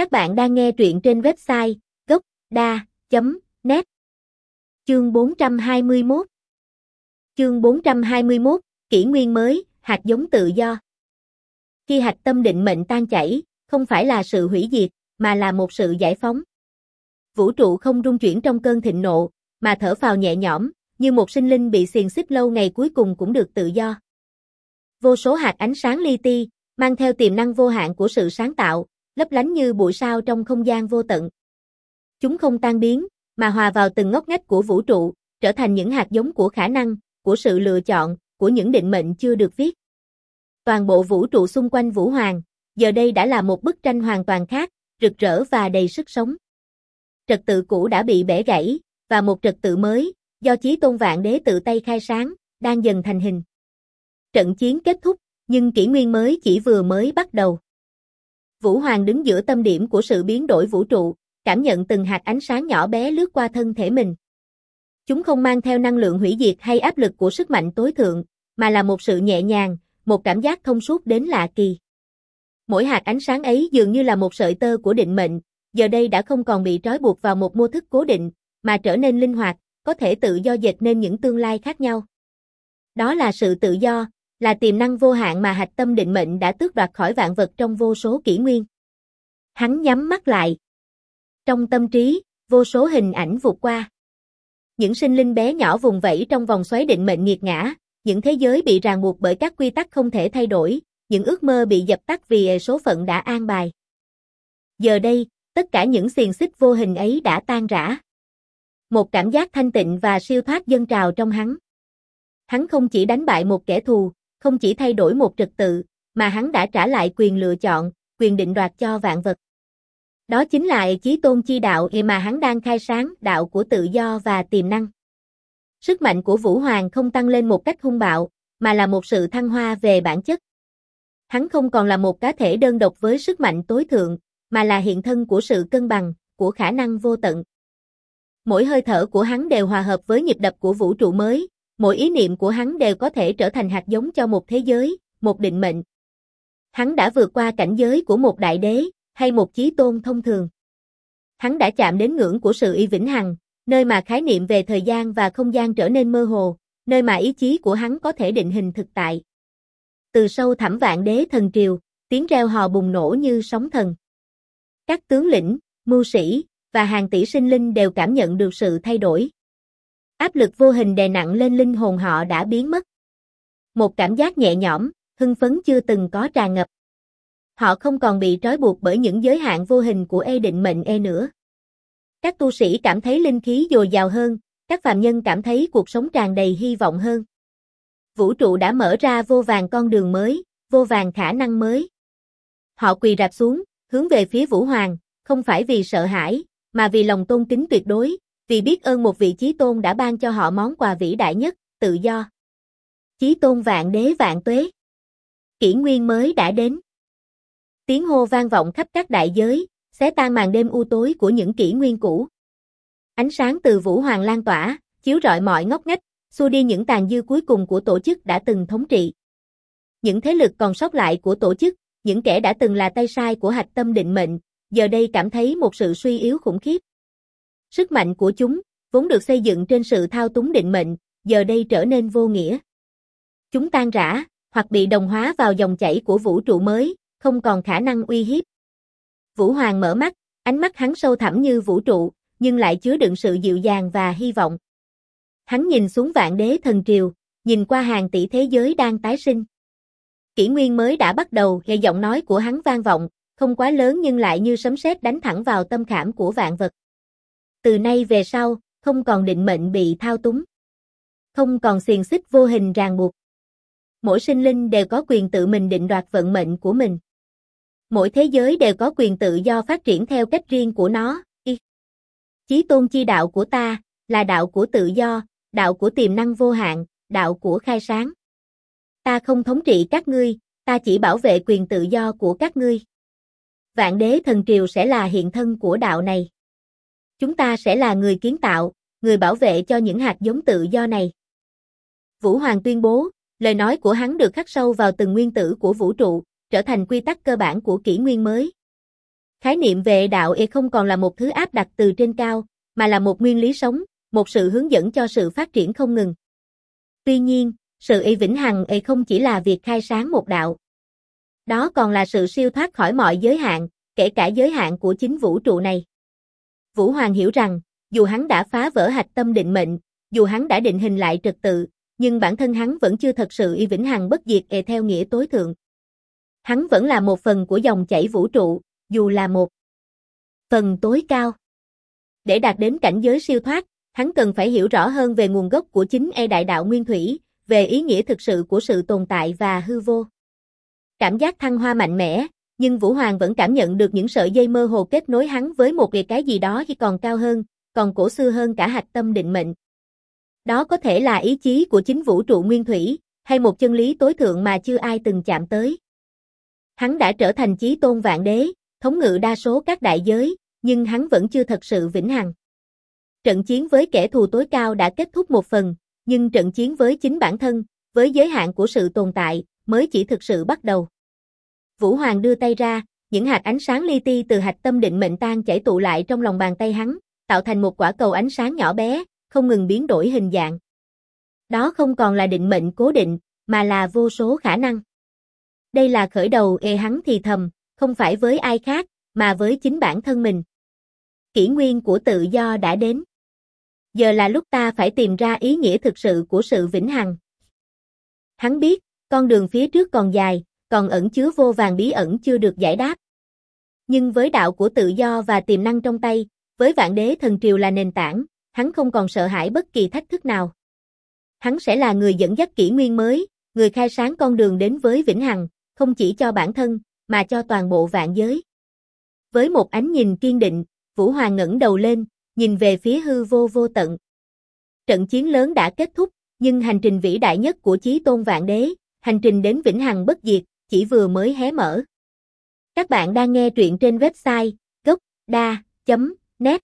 Các bạn đang nghe truyện trên website gốc.da.net Chương 421 Chương 421, Kỷ nguyên mới, hạt giống tự do Khi hạch tâm định mệnh tan chảy, không phải là sự hủy diệt, mà là một sự giải phóng. Vũ trụ không rung chuyển trong cơn thịnh nộ, mà thở phào nhẹ nhõm, như một sinh linh bị xiềng xích lâu ngày cuối cùng cũng được tự do. Vô số hạt ánh sáng li ti, mang theo tiềm năng vô hạn của sự sáng tạo, lấp lánh như bụi sao trong không gian vô tận. Chúng không tan biến, mà hòa vào từng ngóc ngách của vũ trụ, trở thành những hạt giống của khả năng, của sự lựa chọn, của những định mệnh chưa được viết. Toàn bộ vũ trụ xung quanh Vũ Hoàng, giờ đây đã là một bức tranh hoàn toàn khác, rực rỡ và đầy sức sống. Trật tự cũ đã bị bẻ gãy, và một trật tự mới, do Chí Tôn Vạn Đế tự tay khai sáng, đang dần thành hình. Trận chiến kết thúc, nhưng kỷ nguyên mới chỉ vừa mới bắt đầu. Vũ Hoàng đứng giữa tâm điểm của sự biến đổi vũ trụ, cảm nhận từng hạt ánh sáng nhỏ bé lướt qua thân thể mình. Chúng không mang theo năng lượng hủy diệt hay áp lực của sức mạnh tối thượng, mà là một sự nhẹ nhàng, một cảm giác thông suốt đến lạ kỳ. Mỗi hạt ánh sáng ấy dường như là một sợi tơ của định mệnh, giờ đây đã không còn bị trói buộc vào một mô thức cố định, mà trở nên linh hoạt, có thể tự do dệt nên những tương lai khác nhau. Đó là sự tự do, là tiềm năng vô hạn mà hạch tâm định mệnh đã tước đoạt khỏi vạn vật trong vô số kỷ nguyên. Hắn nhắm mắt lại. Trong tâm trí, vô số hình ảnh vụt qua. Những sinh linh bé nhỏ vùng vẫy trong vòng xoáy định mệnh nghiệt ngã, những thế giới bị ràng buộc bởi các quy tắc không thể thay đổi, những ước mơ bị dập tắt vì số phận đã an bài. Giờ đây, tất cả những xiềng xích vô hình ấy đã tan rã. Một cảm giác thanh tịnh và siêu thoát dân trào trong hắn. Hắn không chỉ đánh bại một kẻ thù, không chỉ thay đổi một trật tự, mà hắn đã trả lại quyền lựa chọn, quyền định đoạt cho vạn vật. Đó chính là chí tôn chi đạo mà hắn đang khai sáng, đạo của tự do và tiềm năng. Sức mạnh của Vũ Hoàng không tăng lên một cách hung bạo, mà là một sự thăng hoa về bản chất. Hắn không còn là một cá thể đơn độc với sức mạnh tối thượng, mà là hiện thân của sự cân bằng, của khả năng vô tận. Mỗi hơi thở của hắn đều hòa hợp với nhịp đập của vũ trụ mới, mỗi ý niệm của hắn đều có thể trở thành hạt giống cho một thế giới, một định mệnh. Hắn đã vượt qua cảnh giới của một đại đế, hay một chí tôn thông thường. Hắn đã chạm đến ngưỡng của sự y vĩnh hằng, nơi mà khái niệm về thời gian và không gian trở nên mơ hồ, nơi mà ý chí của hắn có thể định hình thực tại. Từ sâu thẳm vạn đế thần triều, tiếng reo hò bùng nổ như sóng thần. Các tướng lĩnh, mưu sĩ và hàng tỷ sinh linh đều cảm nhận được sự thay đổi. Áp lực vô hình đè nặng lên linh hồn họ đã biến mất. Một cảm giác nhẹ nhõm, hưng phấn chưa từng có tràn ngập. Họ không còn bị trói buộc bởi những giới hạn vô hình của e định mệnh e nữa. Các tu sĩ cảm thấy linh khí dồi dào hơn, các phàm nhân cảm thấy cuộc sống tràn đầy hy vọng hơn. Vũ trụ đã mở ra vô vàng con đường mới, vô vàng khả năng mới. Họ quỳ rạp xuống, hướng về phía Vũ Hoàng, không phải vì sợ hãi, mà vì lòng tôn kính tuyệt đối, vì biết ơn một vị chí tôn đã ban cho họ món quà vĩ đại nhất, tự do. Chí tôn vạn đế vạn tuế. Kỷ nguyên mới đã đến. Tiếng hô vang vọng khắp các đại giới, xé tan màn đêm u tối của những kỷ nguyên cũ. Ánh sáng từ Vũ Hoàng lan tỏa, chiếu rọi mọi ngóc ngách, xua đi những tàn dư cuối cùng của tổ chức đã từng thống trị. Những thế lực còn sót lại của tổ chức, những kẻ đã từng là tay sai của hạch tâm định mệnh, giờ đây cảm thấy một sự suy yếu khủng khiếp. Sức mạnh của chúng, vốn được xây dựng trên sự thao túng định mệnh, giờ đây trở nên vô nghĩa. Chúng tan rã, hoặc bị đồng hóa vào dòng chảy của vũ trụ mới, không còn khả năng uy hiếp. Vũ Hoàng mở mắt, ánh mắt hắn sâu thẳm như vũ trụ, nhưng lại chứa đựng sự dịu dàng và hy vọng. Hắn nhìn xuống vạn đế thần triều, nhìn qua hàng tỷ thế giới đang tái sinh. Kỷ nguyên mới đã bắt đầu, nghe giọng nói của hắn vang vọng, không quá lớn nhưng lại như sấm sét đánh thẳng vào tâm khảm của vạn vật. Từ nay về sau, không còn định mệnh bị thao túng. Không còn xiềng xích vô hình ràng buộc. Mỗi sinh linh đều có quyền tự mình định đoạt vận mệnh của mình. Mỗi thế giới đều có quyền tự do phát triển theo cách riêng của nó. Y. Chí tôn chi đạo của ta, là đạo của tự do, đạo của tiềm năng vô hạn, đạo của khai sáng. Ta không thống trị các ngươi, ta chỉ bảo vệ quyền tự do của các ngươi. Vạn đế thần triều sẽ là hiện thân của đạo này. Chúng ta sẽ là người kiến tạo, người bảo vệ cho những hạt giống tự do này. Vũ Hoàng tuyên bố, lời nói của hắn được khắc sâu vào từng nguyên tử của vũ trụ, trở thành quy tắc cơ bản của kỷ nguyên mới. Khái niệm về đạo e không còn là một thứ áp đặt từ trên cao, mà là một nguyên lý sống, một sự hướng dẫn cho sự phát triển không ngừng. Tuy nhiên, sự y vĩnh hằng y không chỉ là việc khai sáng một đạo. Đó còn là sự siêu thoát khỏi mọi giới hạn, kể cả giới hạn của chính vũ trụ này. Vũ Hoàng hiểu rằng, dù hắn đã phá vỡ hạch tâm định mệnh, dù hắn đã định hình lại trật tự, nhưng bản thân hắn vẫn chưa thật sự y vĩnh hằng bất diệt e theo nghĩa tối thượng. Hắn vẫn là một phần của dòng chảy vũ trụ, dù là một phần tối cao. Để đạt đến cảnh giới siêu thoát, hắn cần phải hiểu rõ hơn về nguồn gốc của chính e đại đạo nguyên thủy, về ý nghĩa thực sự của sự tồn tại và hư vô. Cảm giác thăng hoa mạnh mẽ, nhưng Vũ Hoàng vẫn cảm nhận được những sợi dây mơ hồ kết nối hắn với một cái gì đó khi còn cao hơn, còn cổ xưa hơn cả hạch tâm định mệnh. Đó có thể là ý chí của chính vũ trụ nguyên thủy, hay một chân lý tối thượng mà chưa ai từng chạm tới. Hắn đã trở thành chí tôn vạn đế, thống ngự đa số các đại giới, nhưng hắn vẫn chưa thật sự vĩnh hằng. Trận chiến với kẻ thù tối cao đã kết thúc một phần, nhưng trận chiến với chính bản thân, với giới hạn của sự tồn tại, mới chỉ thực sự bắt đầu. Vũ Hoàng đưa tay ra, những hạt ánh sáng li ti từ hạch tâm định mệnh tan chảy tụ lại trong lòng bàn tay hắn, tạo thành một quả cầu ánh sáng nhỏ bé, không ngừng biến đổi hình dạng. Đó không còn là định mệnh cố định, mà là vô số khả năng. Đây là khởi đầu ê hắn thì thầm, không phải với ai khác, mà với chính bản thân mình. Kỷ nguyên của tự do đã đến. Giờ là lúc ta phải tìm ra ý nghĩa thực sự của sự vĩnh hằng. Hắn biết, con đường phía trước còn dài, còn ẩn chứa vô vàng bí ẩn chưa được giải đáp. Nhưng với đạo của tự do và tiềm năng trong tay, với vạn đế thần triều là nền tảng, hắn không còn sợ hãi bất kỳ thách thức nào. Hắn sẽ là người dẫn dắt kỷ nguyên mới, người khai sáng con đường đến với vĩnh hằng, không chỉ cho bản thân, mà cho toàn bộ vạn giới. Với một ánh nhìn kiên định, Vũ Hoàng ngẩng đầu lên, nhìn về phía hư vô vô tận. Trận chiến lớn đã kết thúc, nhưng hành trình vĩ đại nhất của chí tôn vạn đế, hành trình đến vĩnh hằng bất diệt, chỉ vừa mới hé mở. Các bạn đang nghe truyện trên website gocda.net